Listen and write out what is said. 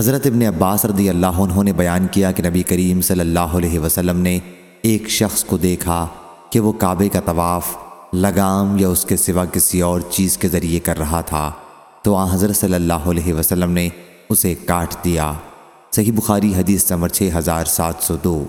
حضرت ابن عباس رضی اللہ عنہ نے بیان کیا کہ نبی کریم صلی اللہ علیہ وسلم نے ایک شخص کو دیکھا کہ وہ کعبے کا طواف لگام یا اس کے سوا کسی اور چیز کے ذریعے کر رہا تھا۔ تو آن حضرت صلی اللہ علیہ وسلم نے اسے کاٹ دیا۔ صحیح بخاری حدیث نمبر 6702